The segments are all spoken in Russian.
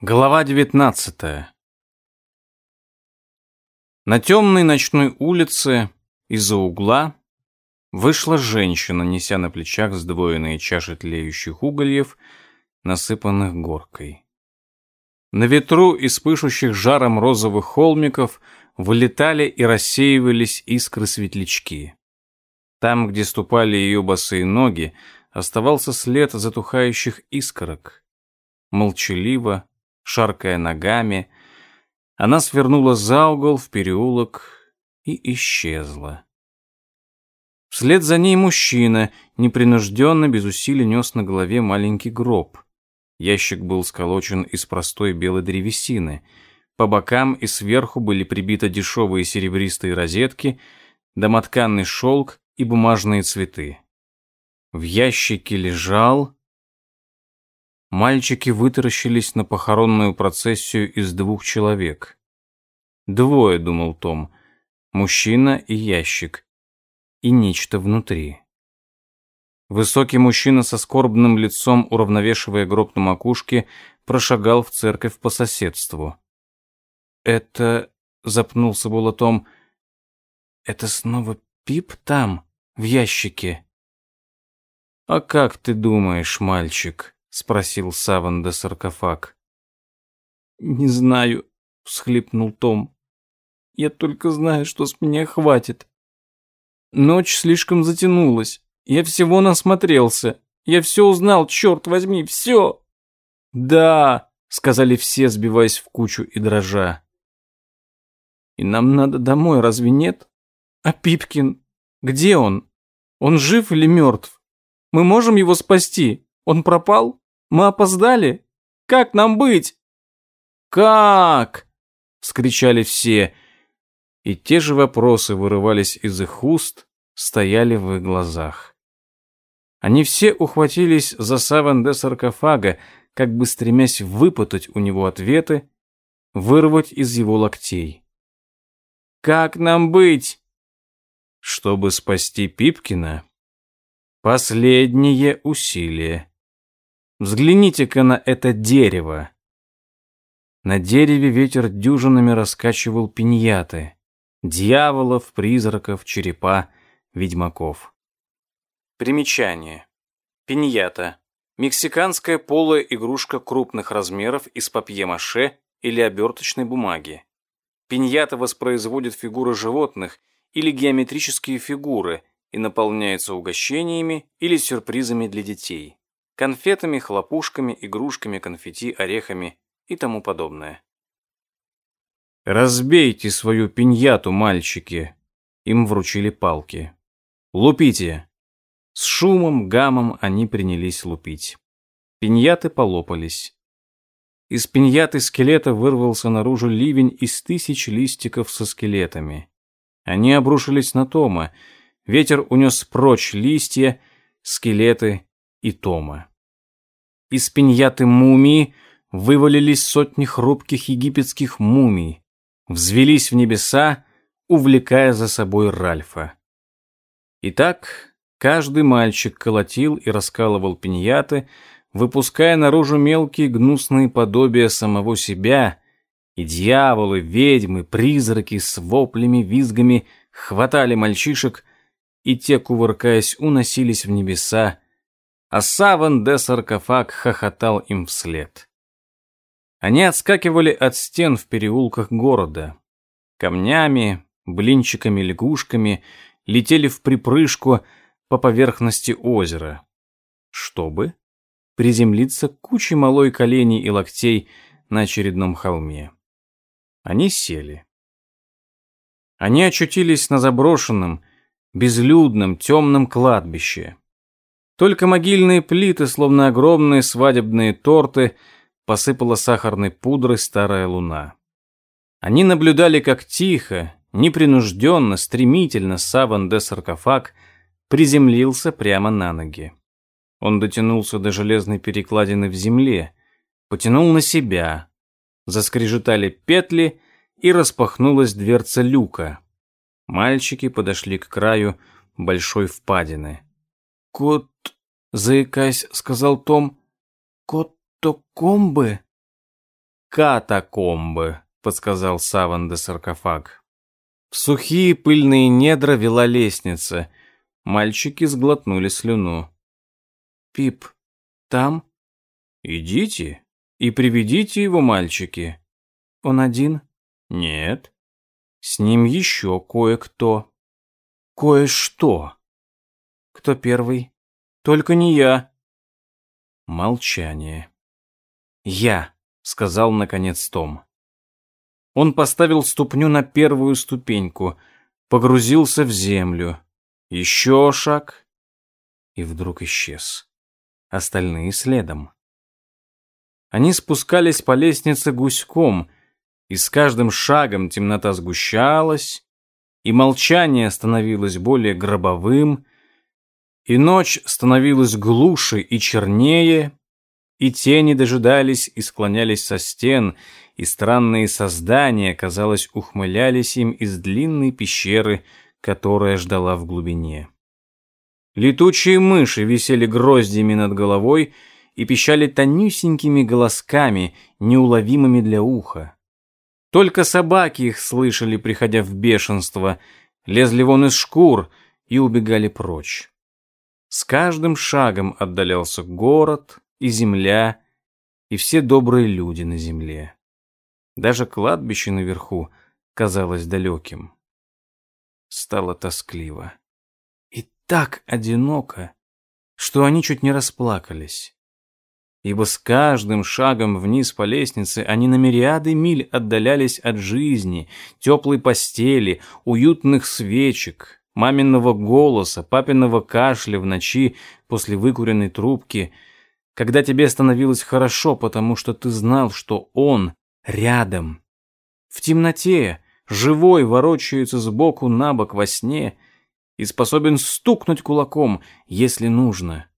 Глава 19 На темной ночной улице из-за угла вышла женщина, неся на плечах сдвоенные чаши тлеющих угольев, насыпанных горкой. На ветру из пышущих жаром розовых холмиков вылетали и рассеивались искры-светлячки. Там, где ступали ее босые ноги, оставался след затухающих искорок. Молчаливо, шаркая ногами, она свернула за угол в переулок и исчезла. Вслед за ней мужчина, непринужденно, без усилий нес на голове маленький гроб. Ящик был сколочен из простой белой древесины. По бокам и сверху были прибиты дешевые серебристые розетки, домотканный шелк и бумажные цветы. В ящике лежал Мальчики вытаращились на похоронную процессию из двух человек. Двое, думал Том, мужчина и ящик, и нечто внутри. Высокий мужчина со скорбным лицом, уравновешивая гроб на макушке, прошагал в церковь по соседству. «Это...» — запнулся было Том. «Это снова Пип там, в ящике?» «А как ты думаешь, мальчик?» Спросил Саван де саркофаг. Не знаю, всхлипнул Том. Я только знаю, что с меня хватит. Ночь слишком затянулась. Я всего насмотрелся. Я все узнал, черт возьми, все. Да, сказали все, сбиваясь в кучу и дрожа. И нам надо домой, разве нет? А Пипкин? Где он? Он жив или мертв? Мы можем его спасти? Он пропал? Мы опоздали? Как нам быть?» «Как?» — вскричали все. И те же вопросы вырывались из их уст, стояли в их глазах. Они все ухватились за саван де саркофага, как бы стремясь выпутать у него ответы, вырвать из его локтей. «Как нам быть?» Чтобы спасти Пипкина, последнее усилие. Взгляните-ка на это дерево. На дереве ветер дюжинами раскачивал пиньяты. Дьяволов, призраков, черепа, ведьмаков. Примечание. Пиньята. Мексиканская полая игрушка крупных размеров из папье-маше или оберточной бумаги. Пиньята воспроизводит фигуры животных или геометрические фигуры и наполняется угощениями или сюрпризами для детей конфетами, хлопушками, игрушками, конфетти, орехами и тому подобное. «Разбейте свою пиньяту, мальчики!» Им вручили палки. «Лупите!» С шумом, гамом они принялись лупить. Пиньяты полопались. Из пиньяты скелета вырвался наружу ливень из тысяч листиков со скелетами. Они обрушились на Тома. Ветер унес прочь листья, скелеты и Тома. Из пиньяты мумии вывалились сотни хрупких египетских мумий, взвелись в небеса, увлекая за собой Ральфа. Итак, каждый мальчик колотил и раскалывал пиньяты, выпуская наружу мелкие гнусные подобия самого себя, и дьяволы, ведьмы, призраки с воплями, визгами хватали мальчишек, и те, кувыркаясь, уносились в небеса, а Саван де саркофаг хохотал им вслед. Они отскакивали от стен в переулках города. Камнями, блинчиками, лягушками летели в припрыжку по поверхности озера. Чтобы приземлиться кучей малой коленей и локтей на очередном холме. Они сели. Они очутились на заброшенном, безлюдном, темном кладбище. Только могильные плиты, словно огромные свадебные торты, посыпала сахарной пудрой старая луна. Они наблюдали, как тихо, непринужденно, стремительно Саван де саркофаг приземлился прямо на ноги. Он дотянулся до железной перекладины в земле, потянул на себя. Заскрежетали петли, и распахнулась дверца люка. Мальчики подошли к краю большой впадины. «Кот...» — заикаясь, сказал Том. «Кот-то-комбы?» катакомбы», — подсказал Саван де саркофаг. В сухие пыльные недра вела лестница. Мальчики сглотнули слюну. «Пип, там?» «Идите и приведите его, мальчики». «Он один?» «Нет. С ним еще кое-кто». «Кое-что». «Кто первый?» «Только не я». Молчание. «Я», — сказал наконец Том. Он поставил ступню на первую ступеньку, погрузился в землю. Еще шаг и вдруг исчез. Остальные следом. Они спускались по лестнице гуськом, и с каждым шагом темнота сгущалась, и молчание становилось более гробовым, и ночь становилась глуше и чернее, и тени дожидались и склонялись со стен, и странные создания, казалось, ухмылялись им из длинной пещеры, которая ждала в глубине. Летучие мыши висели гроздьями над головой и пищали тонюсенькими голосками, неуловимыми для уха. Только собаки их слышали, приходя в бешенство, лезли вон из шкур и убегали прочь. С каждым шагом отдалялся город и земля, и все добрые люди на земле. Даже кладбище наверху казалось далеким. Стало тоскливо. И так одиноко, что они чуть не расплакались. Ибо с каждым шагом вниз по лестнице они на мириады миль отдалялись от жизни, теплой постели, уютных свечек, маминого голоса, папиного кашля в ночи после выкуренной трубки, когда тебе становилось хорошо, потому что ты знал, что он рядом. В темноте, живой, ворочается сбоку на бок во сне и способен стукнуть кулаком, если нужно.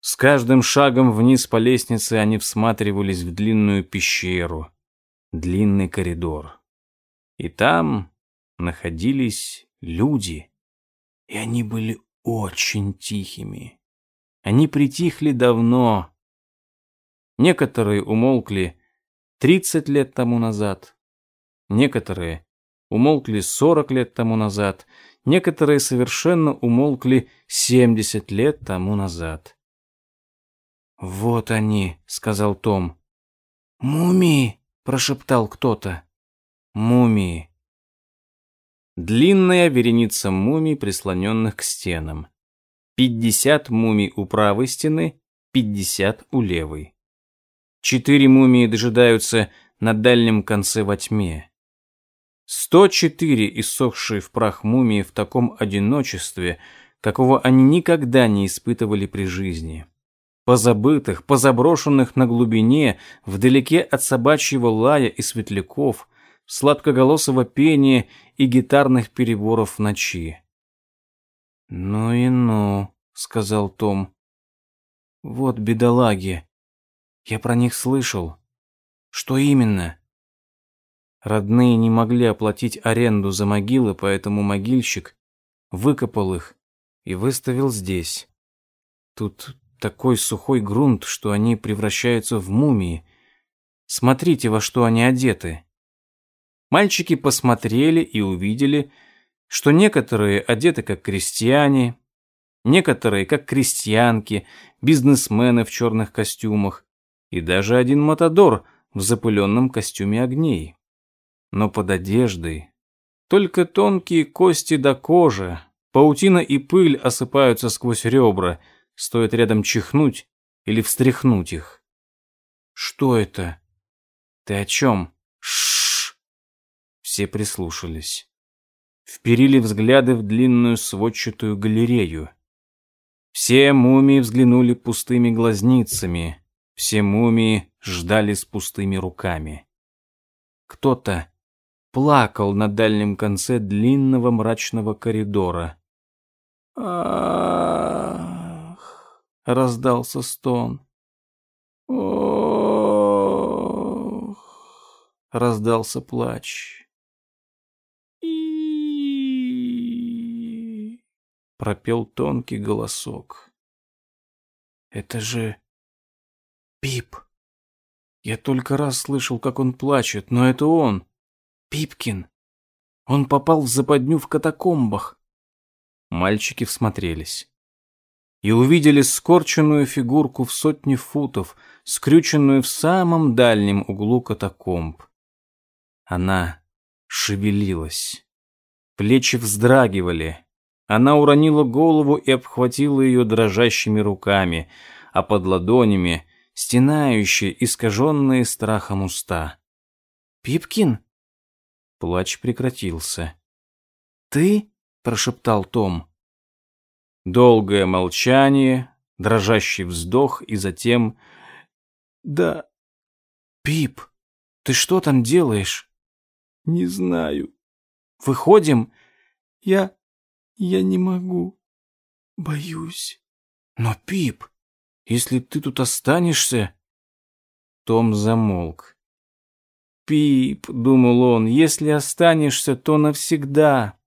С каждым шагом вниз по лестнице они всматривались в длинную пещеру, длинный коридор. И там находились люди, и они были очень тихими. Они притихли давно. Некоторые умолкли 30 лет тому назад. Некоторые умолкли 40 лет тому назад. Некоторые совершенно умолкли 70 лет тому назад. «Вот они», — сказал Том. «Мумии», — прошептал кто-то. «Мумии». Длинная вереница мумий, прислоненных к стенам. Пятьдесят мумий у правой стены, пятьдесят у левой. Четыре мумии дожидаются на дальнем конце во тьме. Сто четыре иссохшие в прах мумии в таком одиночестве, какого они никогда не испытывали при жизни. Позабытых, позаброшенных на глубине, вдалеке от собачьего лая и светляков, сладкоголосого пения и гитарных переборов в ночи. «Ну и ну», — сказал Том. «Вот бедолаги. Я про них слышал. Что именно? Родные не могли оплатить аренду за могилы, поэтому могильщик выкопал их и выставил здесь. Тут такой сухой грунт, что они превращаются в мумии. Смотрите, во что они одеты. Мальчики посмотрели и увидели, что некоторые одеты как крестьяне, некоторые как крестьянки, бизнесмены в черных костюмах, и даже один матадор в запыленном костюме огней. Но под одеждой только тонкие кости до кожи, паутина и пыль осыпаются сквозь ребра, стоит рядом чихнуть или встряхнуть их. Что это? Ты о чем? Все прислушались. Вперили взгляды в длинную сводчатую галерею. Все мумии взглянули пустыми глазницами, все мумии ждали с пустыми руками. Кто-то плакал на дальнем конце длинного мрачного коридора. «Ах!» — раздался стон. «Ох!» — раздался плач. Пропел тонкий голосок. «Это же...» Пип. Я только раз слышал, как он плачет, но это он. Пипкин. Он попал в западню в катакомбах. Мальчики всмотрелись и увидели скорченную фигурку в сотни футов, скрюченную в самом дальнем углу катакомб. Она шевелилась. Плечи вздрагивали. Она уронила голову и обхватила ее дрожащими руками, а под ладонями стенающие, искаженные страхом уста. «Пипкин?» Плач прекратился. «Ты?» — прошептал Том. Долгое молчание, дрожащий вздох и затем... «Да, Пип, ты что там делаешь?» «Не знаю». «Выходим?» «Я... я не могу. Боюсь». «Но, Пип, если ты тут останешься...» Том замолк. «Пип», — думал он, — «если останешься, то навсегда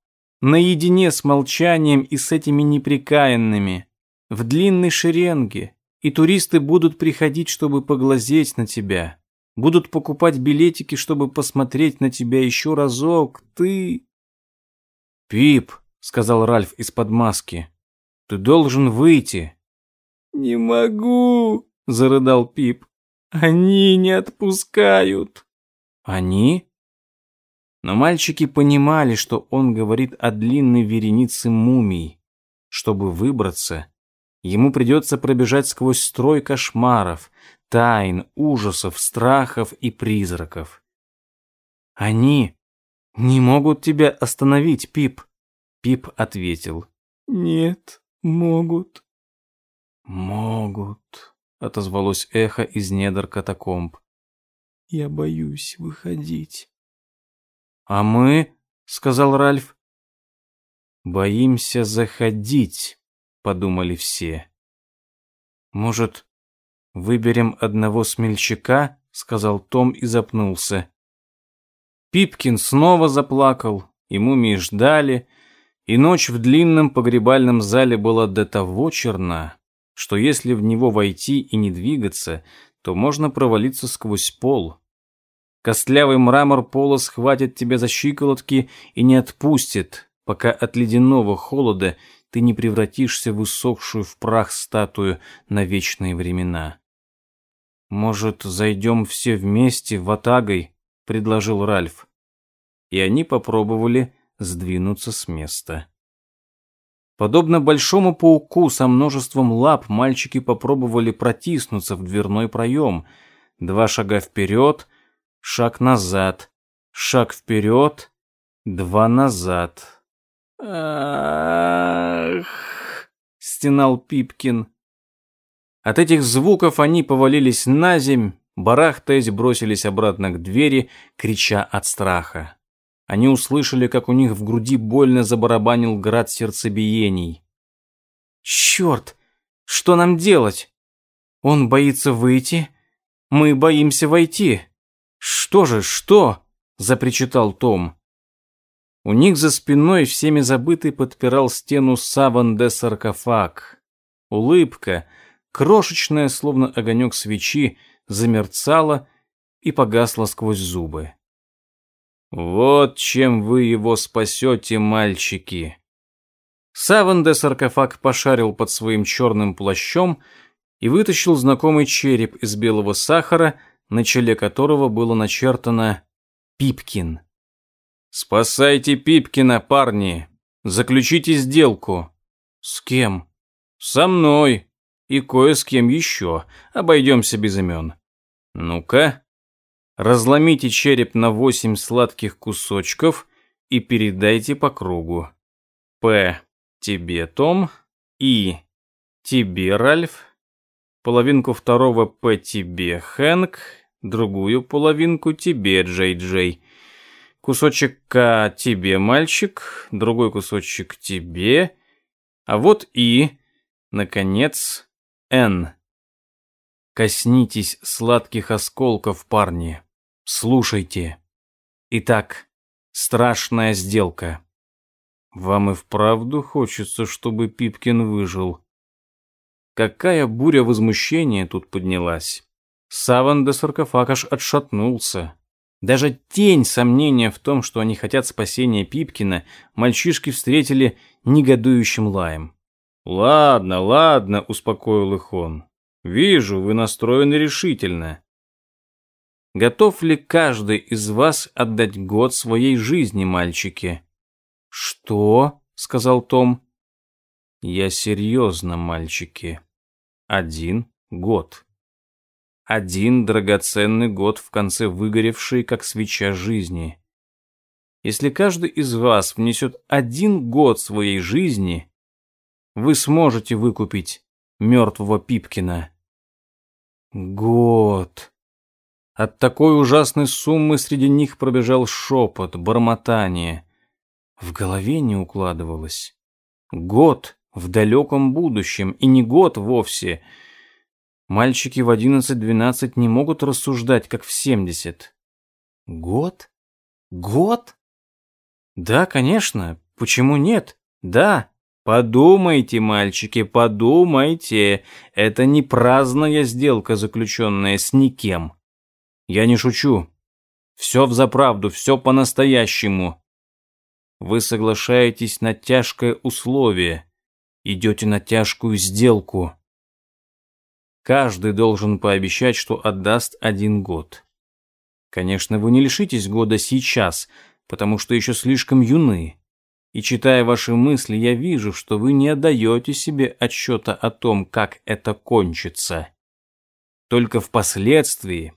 наедине с молчанием и с этими неприкаянными, в длинной шеренге, и туристы будут приходить, чтобы поглазеть на тебя, будут покупать билетики, чтобы посмотреть на тебя еще разок, ты... «Пип», — сказал Ральф из-под маски, — «ты должен выйти». «Не могу», — зарыдал Пип. «Они не отпускают». «Они?» Но мальчики понимали, что он говорит о длинной веренице мумий. Чтобы выбраться, ему придется пробежать сквозь строй кошмаров, тайн, ужасов, страхов и призраков. «Они не могут тебя остановить, Пип», — Пип ответил. «Нет, могут». «Могут», — отозвалось эхо из недр катакомб. «Я боюсь выходить». «А мы?» — сказал Ральф. «Боимся заходить», — подумали все. «Может, выберем одного смельчака?» — сказал Том и запнулся. Пипкин снова заплакал, и мумии ждали, и ночь в длинном погребальном зале была до того черна, что если в него войти и не двигаться, то можно провалиться сквозь пол. Костлявый мрамор пола схватит тебя за щиколотки и не отпустит, пока от ледяного холода ты не превратишься в усохшую в прах статую на вечные времена. «Может, зайдем все вместе в Атагой?» — предложил Ральф. И они попробовали сдвинуться с места. Подобно большому пауку со множеством лап, мальчики попробовали протиснуться в дверной проем. Два шага вперед, шаг назад, шаг вперед, два назад. «Ах!» — стенал Пипкин. От этих звуков они повалились на земь, барахтаясь, бросились обратно к двери, крича от страха. Они услышали, как у них в груди больно забарабанил град сердцебиений. «Черт! Что нам делать? Он боится выйти, мы боимся войти. «Что же, что?» — запричитал Том. У них за спиной всеми забытый подпирал стену саван де саркофаг. Улыбка, крошечная, словно огонек свечи, замерцала и погасла сквозь зубы. «Вот чем вы его спасете, мальчики!» Саван де саркофаг пошарил под своим черным плащом и вытащил знакомый череп из белого сахара, на челе которого было начертано «Пипкин». «Спасайте Пипкина, парни! Заключите сделку!» «С кем?» «Со мной! И кое с кем еще. Обойдемся без имен. Ну-ка, разломите череп на восемь сладких кусочков и передайте по кругу. П. Тебе, Том. И. Тебе, Ральф половинку второго П тебе, Хэнк, другую половинку тебе, Джей-Джей. Кусочек К тебе, мальчик, другой кусочек тебе, а вот И, наконец, Н. Коснитесь сладких осколков, парни. Слушайте. Итак, страшная сделка. Вам и вправду хочется, чтобы Пипкин выжил? Какая буря возмущения тут поднялась. Саван де саркофаг аж отшатнулся. Даже тень сомнения в том, что они хотят спасения Пипкина, мальчишки встретили негодующим лаем. «Ладно, ладно», — успокоил их он. «Вижу, вы настроены решительно. Готов ли каждый из вас отдать год своей жизни, мальчики?» «Что?» — сказал Том. «Я серьезно, мальчики. Один год. Один драгоценный год в конце выгоревшей, как свеча жизни. Если каждый из вас внесет один год своей жизни, вы сможете выкупить мертвого Пипкина. Год. От такой ужасной суммы среди них пробежал шепот, бормотание. В голове не укладывалось. Год в далеком будущем, и не год вовсе. Мальчики в 11-12 не могут рассуждать, как в 70. Год? Год? Да, конечно. Почему нет? Да. Подумайте, мальчики, подумайте. Это не праздная сделка, заключенная с никем. Я не шучу. Все взаправду, все по-настоящему. Вы соглашаетесь на тяжкое условие, идете на тяжкую сделку. Каждый должен пообещать, что отдаст один год. Конечно, вы не лишитесь года сейчас, потому что еще слишком юны. И читая ваши мысли, я вижу, что вы не отдаете себе отчета о том, как это кончится. Только впоследствии,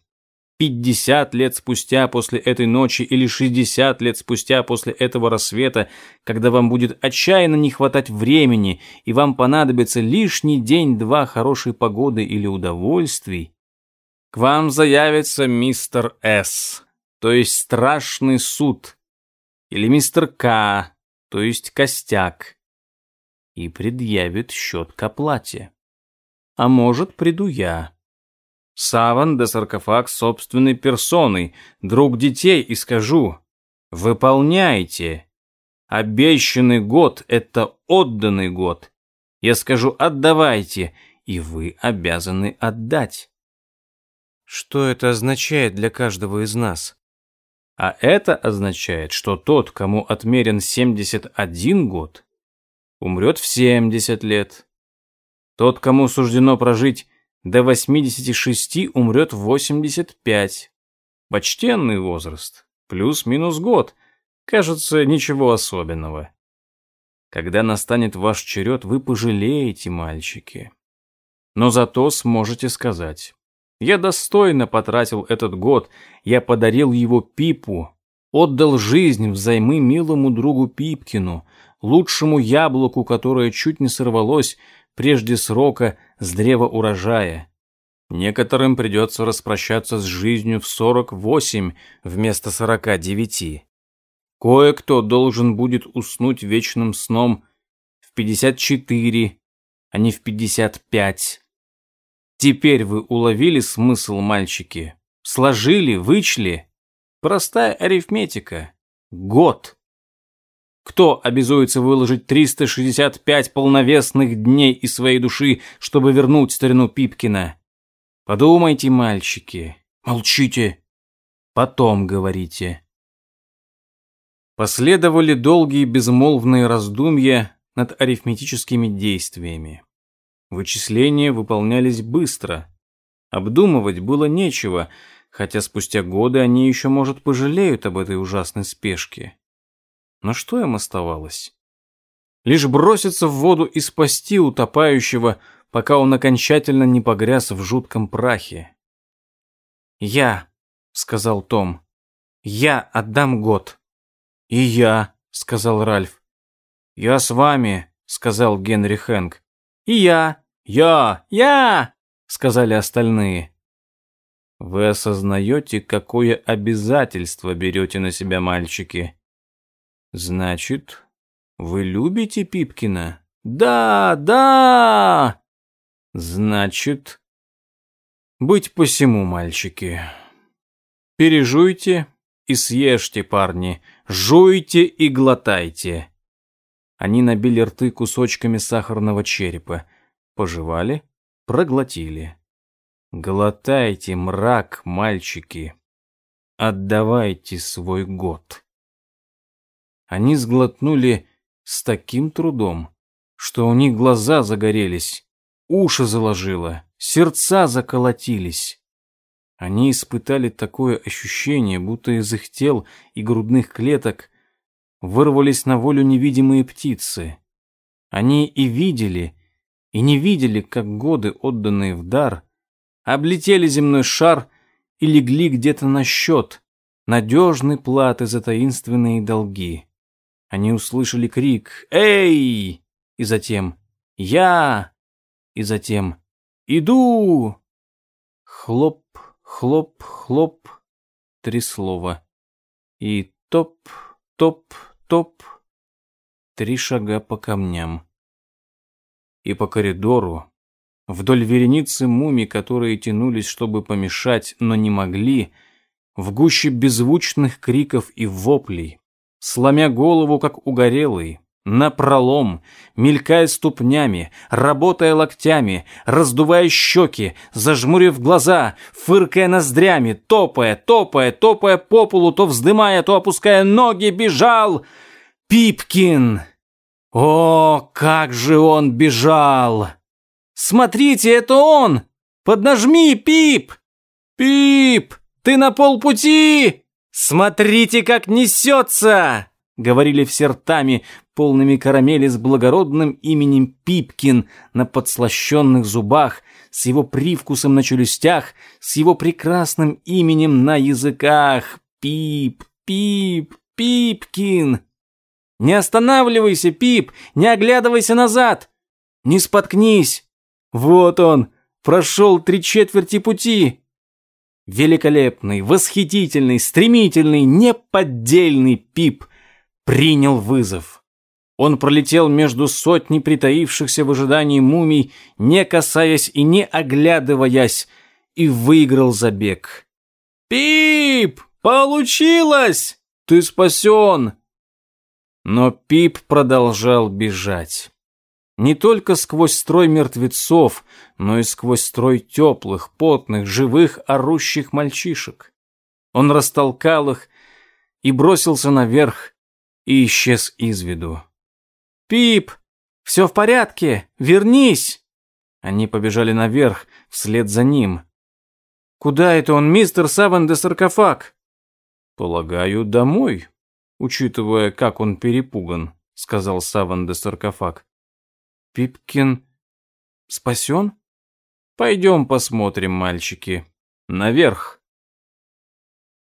50 лет спустя после этой ночи или 60 лет спустя после этого рассвета, когда вам будет отчаянно не хватать времени и вам понадобится лишний день-два хорошей погоды или удовольствий, к вам заявится мистер С, то есть страшный суд, или мистер К, то есть костяк, и предъявит счет к оплате. А может, приду я Саван да саркофаг собственной персоной, друг детей, и скажу, выполняйте. Обещанный год — это отданный год. Я скажу, отдавайте, и вы обязаны отдать. Что это означает для каждого из нас? А это означает, что тот, кому отмерен 71 год, умрет в 70 лет. Тот, кому суждено прожить до 86 умрет в 85. Почтенный возраст. Плюс-минус год. Кажется, ничего особенного. Когда настанет ваш черед, вы пожалеете, мальчики. Но зато сможете сказать. Я достойно потратил этот год, я подарил его Пипу, отдал жизнь взаймы милому другу Пипкину, лучшему яблоку, которое чуть не сорвалось прежде срока с древа урожая. Некоторым придется распрощаться с жизнью в 48 вместо 49. Кое-кто должен будет уснуть вечным сном в 54, а не в 55. Теперь вы уловили смысл, мальчики? Сложили, вычли? Простая арифметика. Год. Кто обязуется выложить 365 полновесных дней из своей души, чтобы вернуть старину Пипкина? Подумайте, мальчики. Молчите. Потом говорите. Последовали долгие безмолвные раздумья над арифметическими действиями. Вычисления выполнялись быстро. Обдумывать было нечего, хотя спустя годы они еще, может, пожалеют об этой ужасной спешке. Но что им оставалось? Лишь броситься в воду и спасти утопающего, пока он окончательно не погряз в жутком прахе. «Я», — сказал Том, — «я отдам год». «И я», — сказал Ральф. «Я с вами», — сказал Генри Хэнк. «И я». «Я! Я!» — сказали остальные. «Вы осознаете, какое обязательство берете на себя, мальчики?» Значит, вы любите Пипкина? Да, да! Значит, быть посему, мальчики. Пережуйте и съешьте, парни. Жуйте и глотайте. Они набили рты кусочками сахарного черепа, пожевали, проглотили. Глотайте мрак, мальчики. Отдавайте свой год. Они сглотнули с таким трудом, что у них глаза загорелись, уши заложило, сердца заколотились. Они испытали такое ощущение, будто из их тел и грудных клеток вырвались на волю невидимые птицы. Они и видели, и не видели, как годы, отданные в дар, облетели земной шар и легли где-то на счет, надежной платы за таинственные долги. Они услышали крик «Эй!» и затем «Я!» и затем «Иду!» Хлоп, хлоп, хлоп, три слова. И топ, топ, топ, три шага по камням. И по коридору, Вдоль вереницы мумий, которые тянулись, чтобы помешать, но не могли, в гуще беззвучных криков и воплей, сломя голову, как угорелый, напролом, мелькая ступнями, работая локтями, раздувая щеки, зажмурив глаза, фыркая ноздрями, топая, топая, топая по полу, то вздымая, то опуская ноги, бежал Пипкин. О, как же он бежал! Смотрите, это он! Поднажми, Пип! Пип, ты на полпути! Смотрите, как несется!» Говорили все ртами, полными карамели с благородным именем Пипкин на подслащенных зубах, с его привкусом на челюстях, с его прекрасным именем на языках. Пип, Пип, Пипкин! Не останавливайся, Пип, не оглядывайся назад! Не споткнись! Вот он, прошел три четверти пути. Великолепный, восхитительный, стремительный, неподдельный Пип принял вызов. Он пролетел между сотней притаившихся в ожидании мумий, не касаясь и не оглядываясь, и выиграл забег. «Пип! Получилось! Ты спасен!» Но Пип продолжал бежать. Не только сквозь строй мертвецов, но и сквозь строй теплых, потных, живых, орущих мальчишек. Он растолкал их и бросился наверх и исчез из виду. «Пип, все в порядке, вернись!» Они побежали наверх, вслед за ним. «Куда это он, мистер Саван де Саркофаг?» «Полагаю, домой, учитывая, как он перепуган», — сказал Саван де Саркофаг. Пипкин спасен? Пойдем посмотрим, мальчики. Наверх.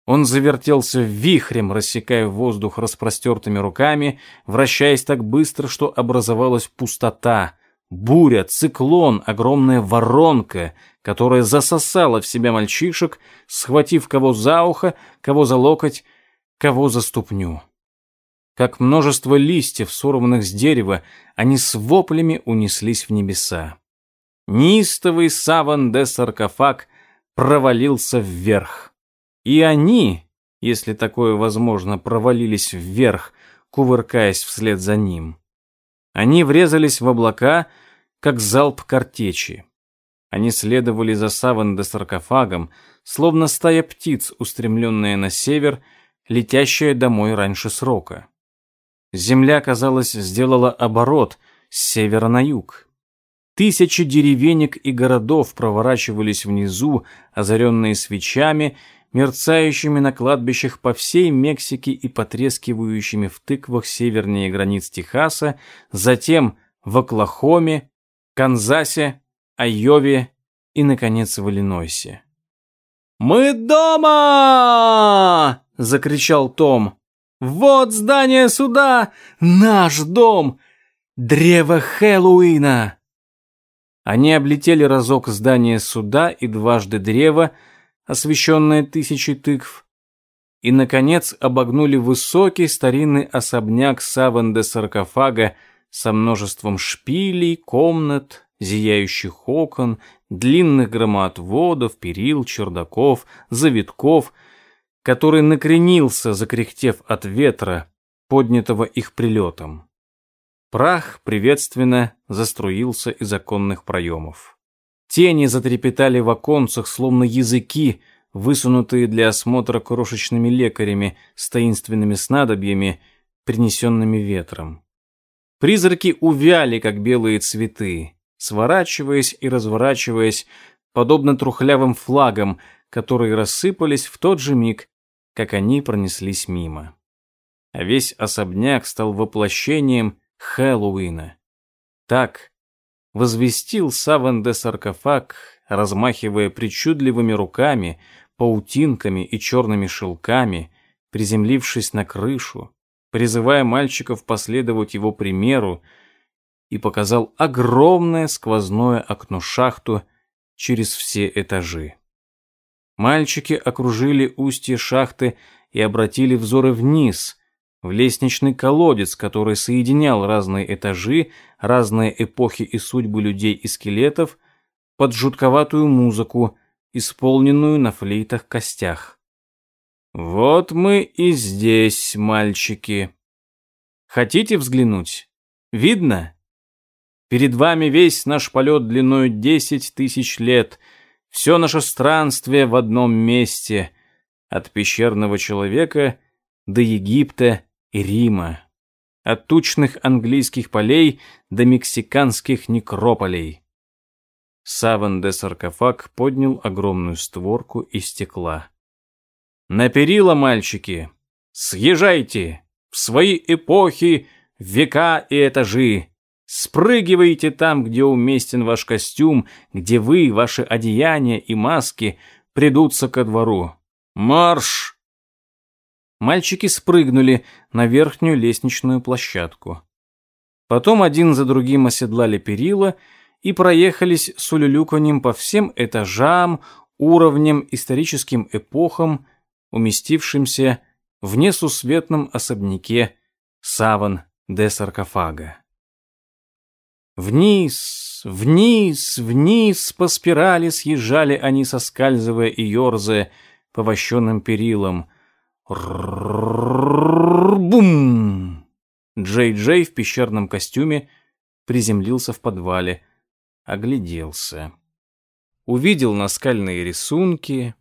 Он завертелся вихрем, рассекая воздух распростертыми руками, вращаясь так быстро, что образовалась пустота, буря, циклон, огромная воронка, которая засосала в себя мальчишек, схватив кого за ухо, кого за локоть, кого за ступню. Как множество листьев, сорванных с дерева, они с воплями унеслись в небеса. Нистовый саван де саркофаг провалился вверх. И они, если такое возможно, провалились вверх, кувыркаясь вслед за ним. Они врезались в облака, как залп картечи. Они следовали за саван де саркофагом, словно стая птиц, устремленная на север, летящая домой раньше срока. Земля, казалось, сделала оборот с севера на юг. Тысячи деревенек и городов проворачивались внизу, озаренные свечами, мерцающими на кладбищах по всей Мексике и потрескивающими в тыквах севернее границ Техаса, затем в Оклахоме, Канзасе, Айове и, наконец, в Иллинойсе. «Мы дома!» — закричал Том. Вот здание суда! Наш дом! Древо Хэллоуина!» Они облетели разок здание суда и дважды древо, освещенное тысячей тыкв, и, наконец, обогнули высокий старинный особняк Саван саркофага со множеством шпилей, комнат, зияющих окон, длинных громоотводов, перил, чердаков, завитков — который накренился, закряхтев от ветра, поднятого их прилетом. Прах приветственно заструился из оконных проемов. Тени затрепетали в оконцах, словно языки, высунутые для осмотра крошечными лекарями с таинственными снадобьями, принесенными ветром. Призраки увяли, как белые цветы, сворачиваясь и разворачиваясь, подобно трухлявым флагам, которые рассыпались в тот же миг, как они пронеслись мимо. А весь особняк стал воплощением Хэллоуина. Так возвестил Саван де Саркофаг, размахивая причудливыми руками, паутинками и черными шелками, приземлившись на крышу, призывая мальчиков последовать его примеру, и показал огромное сквозное окно-шахту через все этажи. Мальчики окружили устье шахты и обратили взоры вниз, в лестничный колодец, который соединял разные этажи, разные эпохи и судьбы людей и скелетов, под жутковатую музыку, исполненную на флейтах-костях. «Вот мы и здесь, мальчики. Хотите взглянуть? Видно? Перед вами весь наш полет длиной десять тысяч лет — все наше странствие в одном месте, от пещерного человека до Египта и Рима, от тучных английских полей до мексиканских некрополей. Саван де саркофаг поднял огромную створку из стекла. «На перила, мальчики! Съезжайте! В свои эпохи, века и этажи! Спрыгивайте там, где уместен ваш костюм, где вы, ваши одеяния и маски придутся ко двору. Марш!» Мальчики спрыгнули на верхнюю лестничную площадку. Потом один за другим оседлали перила и проехались с улюлюканьем по всем этажам, уровням, историческим эпохам, уместившимся в несусветном особняке Саван де Саркофага. Вниз, вниз, вниз по спирали съезжали они, соскальзывая и ерзая по вощенным перилам. Бум! Джей-Джей в пещерном костюме приземлился в подвале, огляделся. Увидел наскальные рисунки,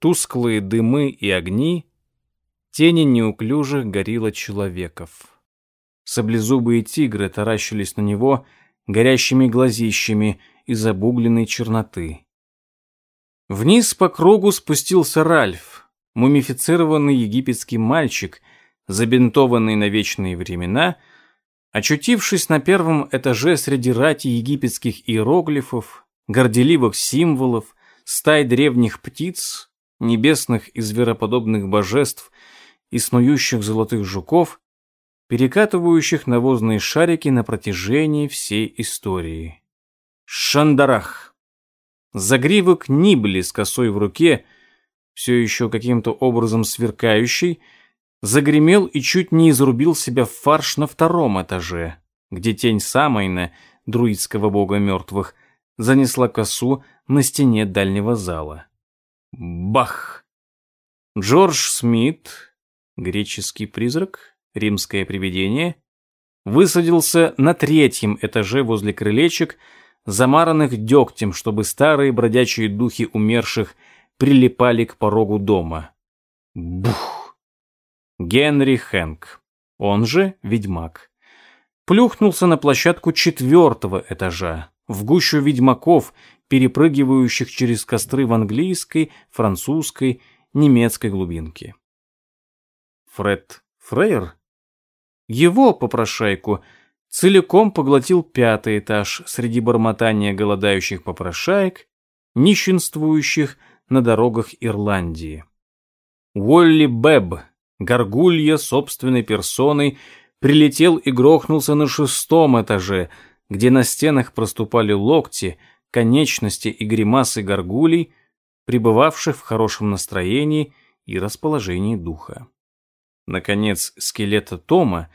тусклые дымы и огни, тени неуклюжих горилла человеков. Саблезубые тигры таращились на него — горящими глазищами из обугленной черноты. Вниз по кругу спустился Ральф, мумифицированный египетский мальчик, забинтованный на вечные времена, очутившись на первом этаже среди рати египетских иероглифов, горделивых символов, стай древних птиц, небесных и звероподобных божеств и снующих золотых жуков, перекатывающих навозные шарики на протяжении всей истории. Шандарах. Загривок Нибли с косой в руке, все еще каким-то образом сверкающий, загремел и чуть не изрубил себя в фарш на втором этаже, где тень Самайна, друидского бога мертвых, занесла косу на стене дальнего зала. Бах! Джордж Смит, греческий призрак, римское привидение, высадился на третьем этаже возле крылечек, замаранных дегтем, чтобы старые бродячие духи умерших прилипали к порогу дома. Бух! Генри Хэнк, он же ведьмак, плюхнулся на площадку четвертого этажа, в гущу ведьмаков, перепрыгивающих через костры в английской, французской, немецкой глубинке. Фред Фрейер его попрошайку целиком поглотил пятый этаж среди бормотания голодающих попрошаек, нищенствующих на дорогах Ирландии. Уолли Беб, горгулья собственной персоной, прилетел и грохнулся на шестом этаже, где на стенах проступали локти, конечности и гримасы горгулей, пребывавших в хорошем настроении и расположении духа. Наконец, скелета Тома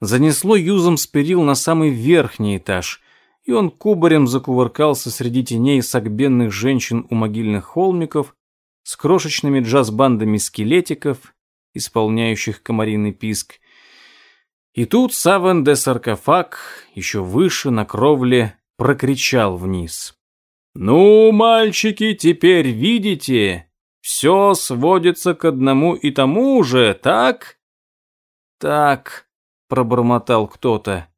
занесло юзом с перил на самый верхний этаж, и он кубарем закувыркался среди теней сагбенных женщин у могильных холмиков с крошечными джаз-бандами скелетиков, исполняющих комариный писк. И тут Савен де Саркофаг еще выше на кровле прокричал вниз. «Ну, мальчики, теперь видите, все сводится к одному и тому же, так?» «Так», — пробормотал кто-то.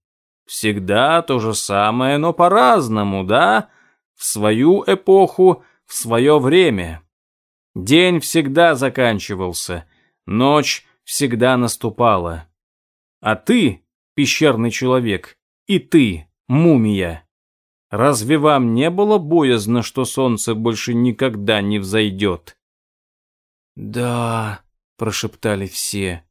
«Всегда то же самое, но по-разному, да? В свою эпоху, в свое время. День всегда заканчивался, ночь всегда наступала. А ты, пещерный человек, и ты, мумия, разве вам не было боязно, что солнце больше никогда не взойдет?» «Да», — прошептали все.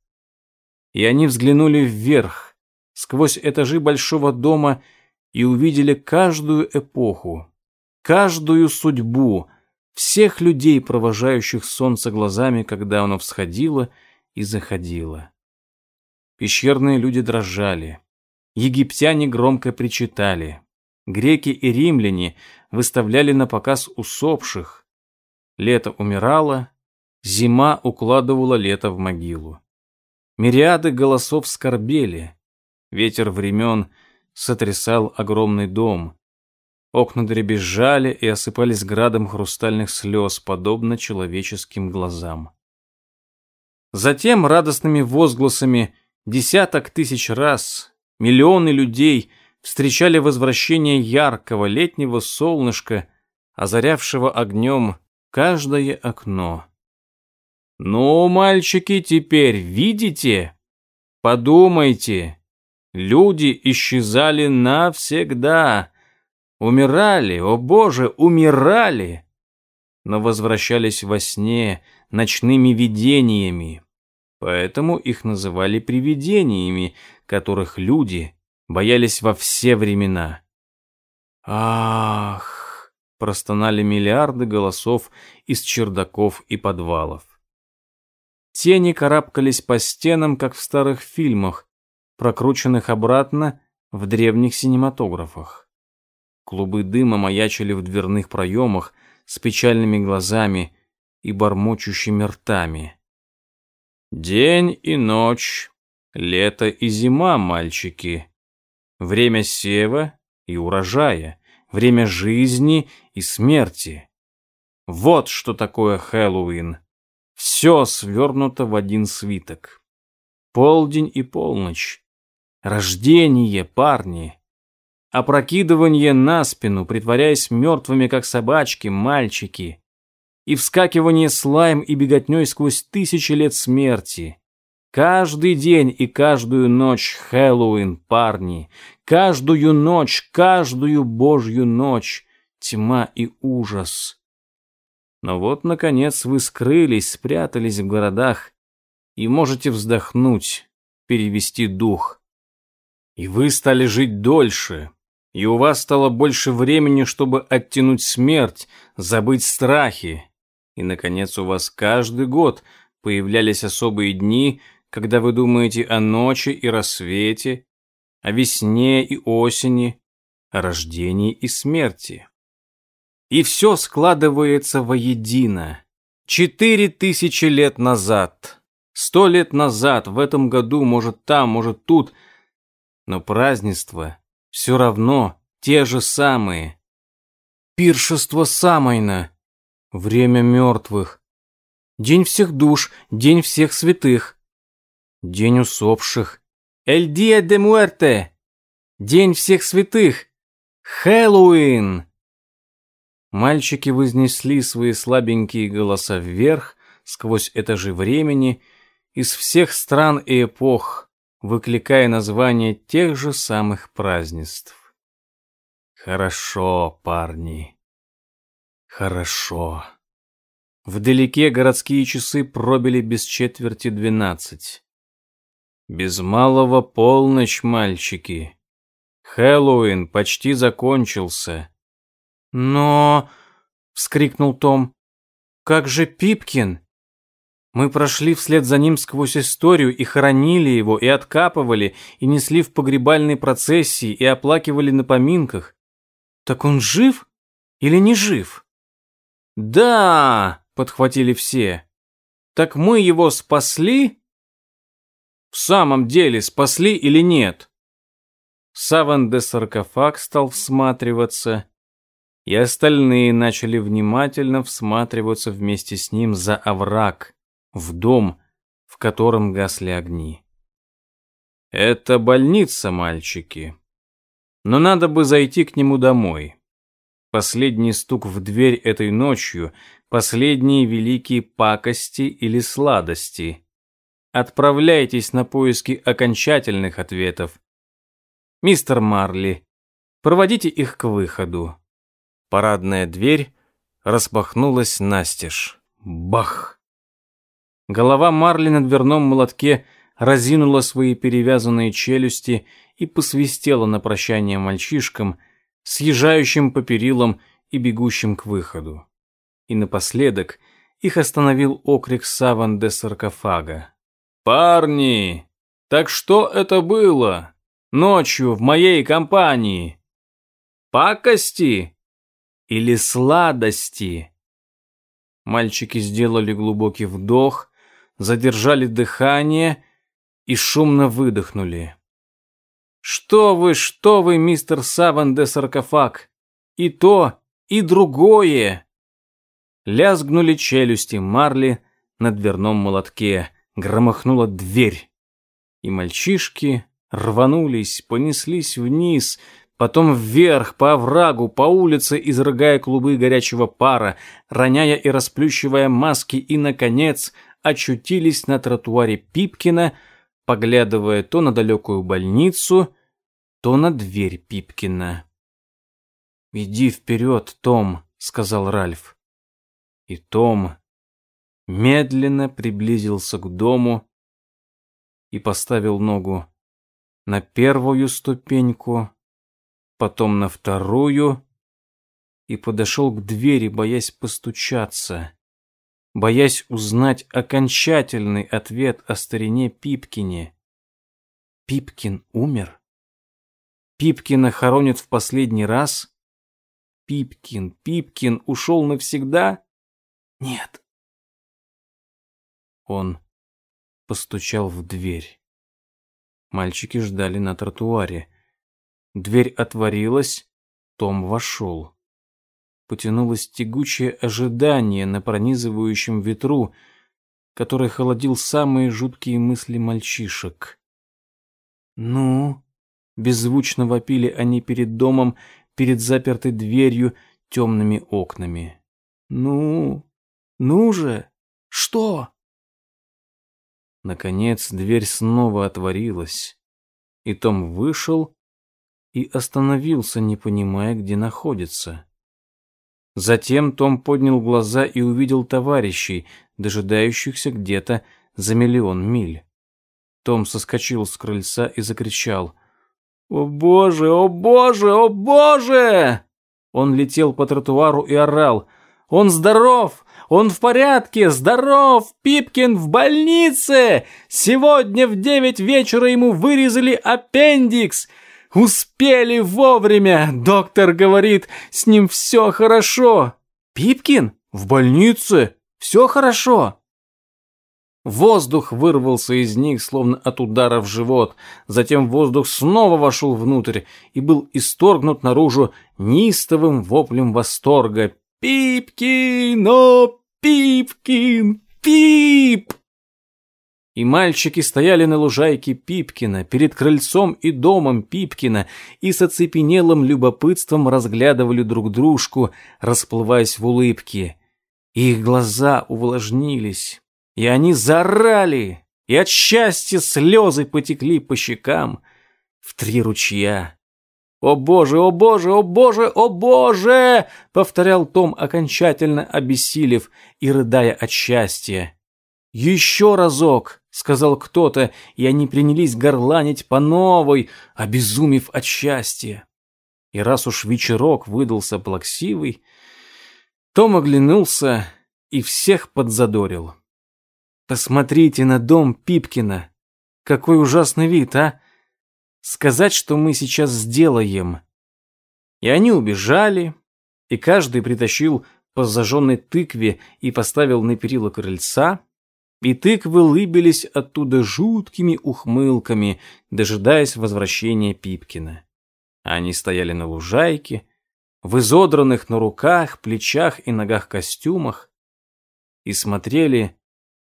И они взглянули вверх, сквозь этажи большого дома, и увидели каждую эпоху, каждую судьбу, всех людей, провожающих солнце глазами, когда оно всходило и заходило. Пещерные люди дрожали. Египтяне громко причитали. Греки и римляне выставляли на показ усопших. Лето умирало, Зима укладывала лето в могилу. Мириады голосов скорбели. Ветер времен сотрясал огромный дом. Окна дребезжали и осыпались градом хрустальных слез, подобно человеческим глазам. Затем радостными возгласами десяток тысяч раз миллионы людей встречали возвращение яркого летнего солнышка, озарявшего огнем каждое окно. «Ну, мальчики, теперь видите? Подумайте. Люди исчезали навсегда. Умирали, о боже, умирали. Но возвращались во сне ночными видениями. Поэтому их называли привидениями, которых люди боялись во все времена. «Ах!» — простонали миллиарды голосов из чердаков и подвалов. Тени карабкались по стенам, как в старых фильмах, прокрученных обратно в древних синематографах. Клубы дыма маячили в дверных проемах с печальными глазами и бормочущими ртами. День и ночь, лето и зима, мальчики. Время сева и урожая, время жизни и смерти. Вот что такое Хэллоуин. Все свернуто в один свиток. Полдень и полночь. Рождение, парни. Опрокидывание на спину, притворяясь мертвыми, как собачки, мальчики. И вскакивание слайм и беготней сквозь тысячи лет смерти. Каждый день и каждую ночь Хэллоуин, парни. Каждую ночь, каждую божью ночь. Тьма и ужас. Но вот, наконец, вы скрылись, спрятались в городах и можете вздохнуть, перевести дух. И вы стали жить дольше, и у вас стало больше времени, чтобы оттянуть смерть, забыть страхи. И, наконец, у вас каждый год появлялись особые дни, когда вы думаете о ночи и рассвете, о весне и осени, о рождении и смерти. И все складывается воедино. Четыре тысячи лет назад, сто лет назад, в этом году, может там, может тут, но празднества все равно те же самые. Пиршество Самайна, время мертвых, день всех душ, день всех святых, день усопших, Эль Диа де Муэрте, день всех святых, Хэллоуин. Мальчики вознесли свои слабенькие голоса вверх, сквозь этажи времени, из всех стран и эпох, выкликая названия тех же самых празднеств. Хорошо, парни. Хорошо. Вдалеке городские часы пробили без четверти двенадцать. Без малого полночь, мальчики. Хэллоуин почти закончился. «Но...» — вскрикнул Том. «Как же Пипкин?» Мы прошли вслед за ним сквозь историю и хоронили его, и откапывали, и несли в погребальной процессии, и оплакивали на поминках. Так он жив или не жив? «Да!» — подхватили все. «Так мы его спасли?» «В самом деле, спасли или нет?» Саван де саркофаг стал всматриваться. И остальные начали внимательно всматриваться вместе с ним за овраг, в дом, в котором гасли огни. «Это больница, мальчики. Но надо бы зайти к нему домой. Последний стук в дверь этой ночью, последние великие пакости или сладости. Отправляйтесь на поиски окончательных ответов. Мистер Марли, проводите их к выходу. Парадная дверь распахнулась настежь. Бах! Голова Марли на дверном молотке разинула свои перевязанные челюсти и посвистела на прощание мальчишкам, съезжающим по перилам и бегущим к выходу. И напоследок их остановил окрик Саван де саркофага. «Парни, так что это было? Ночью в моей компании? Пакости или сладости?» Мальчики сделали глубокий вдох, задержали дыхание и шумно выдохнули. «Что вы, что вы, мистер Саван де саркофаг? И то, и другое!» Лязгнули челюсти Марли на дверном молотке, громыхнула дверь. И мальчишки рванулись, понеслись вниз, потом вверх, по оврагу, по улице, изрыгая клубы горячего пара, роняя и расплющивая маски, и, наконец, очутились на тротуаре Пипкина, поглядывая то на далекую больницу, то на дверь Пипкина. «Иди вперед, Том», — сказал Ральф. И Том медленно приблизился к дому и поставил ногу на первую ступеньку, потом на вторую и подошел к двери, боясь постучаться боясь узнать окончательный ответ о старине Пипкине. Пипкин умер? Пипкина хоронят в последний раз? Пипкин, Пипкин ушел навсегда? Нет. Он постучал в дверь. Мальчики ждали на тротуаре. Дверь отворилась, Том вошел потянулось тягучее ожидание на пронизывающем ветру, который холодил самые жуткие мысли мальчишек. «Ну?» — беззвучно вопили они перед домом, перед запертой дверью, темными окнами. «Ну? Ну же? Что?» Наконец дверь снова отворилась, и Том вышел и остановился, не понимая, где находится. Затем Том поднял глаза и увидел товарищей, дожидающихся где-то за миллион миль. Том соскочил с крыльца и закричал. «О боже, о боже, о боже!» Он летел по тротуару и орал. «Он здоров! Он в порядке! Здоров! Пипкин в больнице! Сегодня в девять вечера ему вырезали аппендикс! Успели вовремя! Доктор говорит, с ним все хорошо. Пипкин? В больнице? Все хорошо? Воздух вырвался из них, словно от удара в живот. Затем воздух снова вошел внутрь и был исторгнут наружу неистовым воплем восторга. «Пипкин! О, Пипкин! Пип!» И мальчики стояли на лужайке Пипкина, перед крыльцом и домом Пипкина, и с оцепенелым любопытством разглядывали друг дружку, расплываясь в улыбке. их глаза увлажнились, и они заорали, и от счастья слезы потекли по щекам в три ручья. «О боже, о боже, о боже, о боже!» — повторял Том, окончательно обессилев и рыдая от счастья. «Еще разок!» — сказал кто-то, и они принялись горланить по новой, обезумев от счастья. И раз уж вечерок выдался плаксивый, Том оглянулся и всех подзадорил. «Посмотрите на дом Пипкина! Какой ужасный вид, а! Сказать, что мы сейчас сделаем!» И они убежали, и каждый притащил по зажженной тыкве и поставил на перила крыльца, и тыквы лыбились оттуда жуткими ухмылками, дожидаясь возвращения Пипкина. Они стояли на лужайке, в изодранных на руках, плечах и ногах костюмах, и смотрели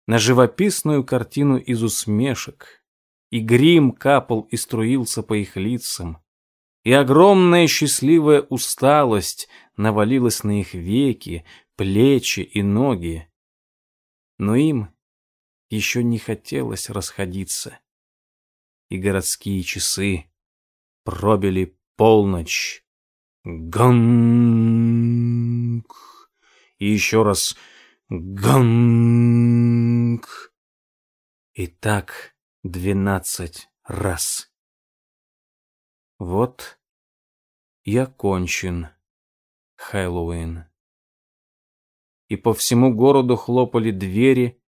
на живописную картину из усмешек, и грим капал и струился по их лицам, и огромная счастливая усталость навалилась на их веки, плечи и ноги. Но им еще не хотелось расходиться. И городские часы пробили полночь. Ганг! И еще раз ганг! И так двенадцать раз. Вот и кончен Хэллоуин. И по всему городу хлопали двери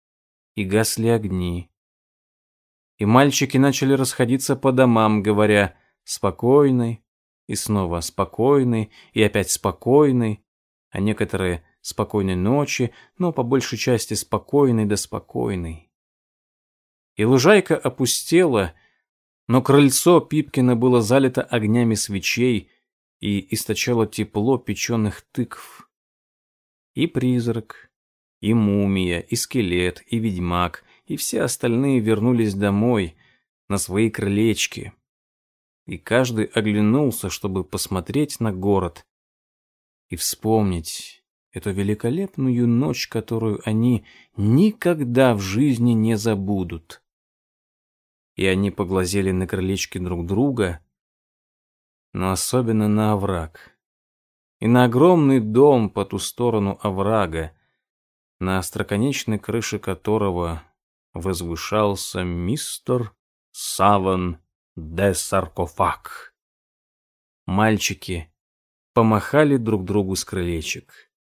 и гасли огни. И мальчики начали расходиться по домам, говоря «спокойный», и снова «спокойный», и опять «спокойный», а некоторые «спокойной ночи», но по большей части «спокойный» да «спокойный». И лужайка опустела, но крыльцо Пипкина было залито огнями свечей и источало тепло печеных тыкв. И призрак, и мумия, и скелет, и ведьмак, и все остальные вернулись домой, на свои крылечки. И каждый оглянулся, чтобы посмотреть на город и вспомнить эту великолепную ночь, которую они никогда в жизни не забудут и они поглазели на крылечки друг друга, но особенно на овраг. И на огромный дом по ту сторону оврага, на остроконечной крыше которого возвышался мистер Саван де Саркофаг. Мальчики помахали друг другу с крылечек.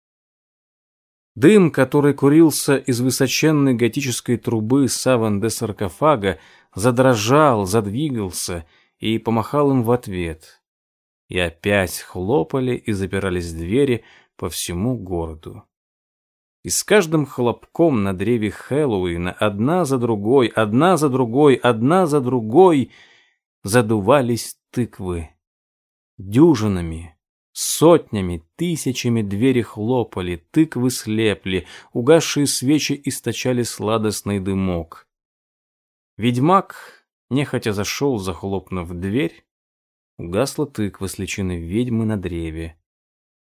Дым, который курился из высоченной готической трубы Саван де Саркофага, задрожал, задвигался и помахал им в ответ. И опять хлопали и запирались двери по всему городу. И с каждым хлопком на древе Хэллоуина одна за другой, одна за другой, одна за другой задувались тыквы. Дюжинами, сотнями, тысячами двери хлопали, тыквы слепли, угасшие свечи источали сладостный дымок. Ведьмак нехотя зашел, захлопнув дверь. Угасла тыква с личиной ведьмы на древе.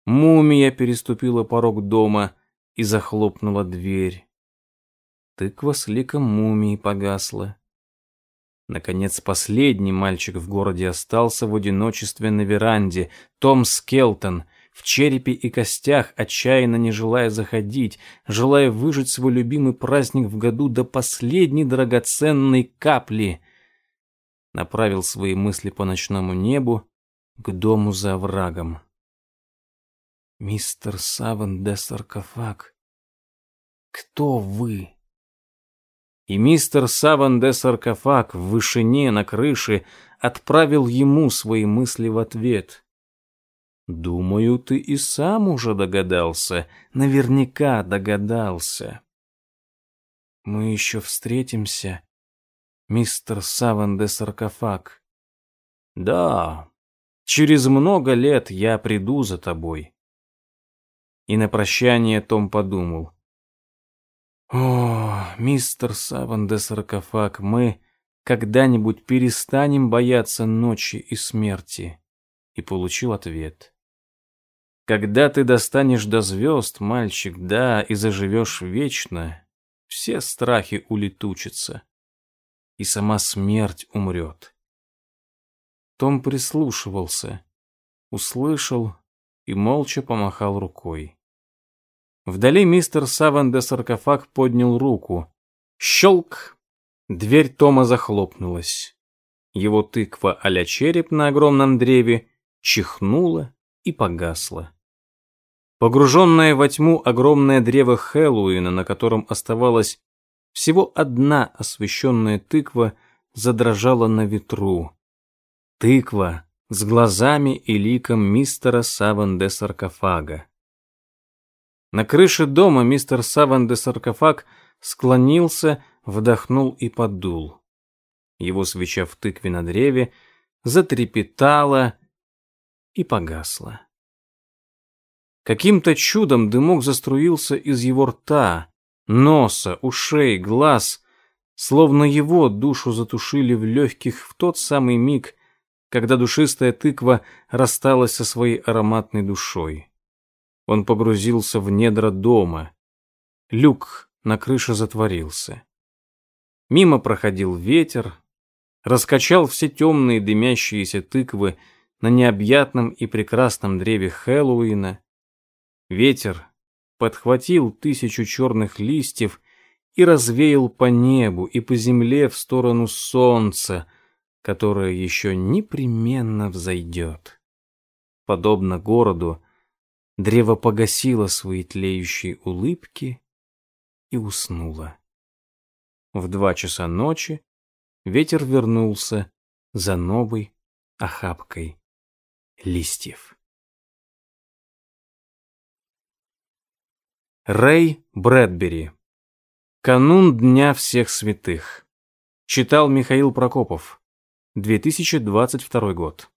Мумия переступила порог дома и захлопнула дверь. Тыква с ликом мумии погасла. Наконец, последний мальчик в городе остался в одиночестве на веранде, Том Скелтон — в черепе и костях, отчаянно не желая заходить, желая выжить свой любимый праздник в году до последней драгоценной капли. Направил свои мысли по ночному небу к дому за оврагом. «Мистер Саван де Саркофаг, кто вы?» И мистер Саван де Саркофаг в вышине на крыше отправил ему свои мысли в ответ — Думаю, ты и сам уже догадался, наверняка догадался. Мы еще встретимся, мистер Саван де Саркофаг. Да, через много лет я приду за тобой. И на прощание Том подумал. О, мистер Саван де Саркофаг, мы когда-нибудь перестанем бояться ночи и смерти. И получил ответ. Когда ты достанешь до звезд, мальчик, да, и заживешь вечно, все страхи улетучатся, и сама смерть умрет. Том прислушивался, услышал и молча помахал рукой. Вдали мистер Саван де Саркофаг поднял руку. Щелк! Дверь Тома захлопнулась. Его тыква а череп на огромном древе чихнула и погасла. Погруженное во тьму огромное древо Хэллоуина, на котором оставалась всего одна освещенная тыква, задрожала на ветру. Тыква с глазами и ликом мистера Саван де Саркофага. На крыше дома мистер Саван де Саркофаг склонился, вдохнул и подул. Его свеча в тыкве на древе затрепетала и погасла. Каким-то чудом дымок заструился из его рта, носа, ушей, глаз, словно его душу затушили в легких в тот самый миг, когда душистая тыква рассталась со своей ароматной душой. Он погрузился в недра дома. Люк на крыше затворился. Мимо проходил ветер, раскачал все темные дымящиеся тыквы на необъятном и прекрасном древе Хэллоуина. Ветер подхватил тысячу черных листьев и развеял по небу и по земле в сторону солнца, которое еще непременно взойдет. Подобно городу, древо погасило свои тлеющие улыбки и уснуло. В два часа ночи ветер вернулся за новой охапкой листьев. Рэй Брэдбери. Канун Дня всех святых. Читал Михаил Прокопов. 2022 год.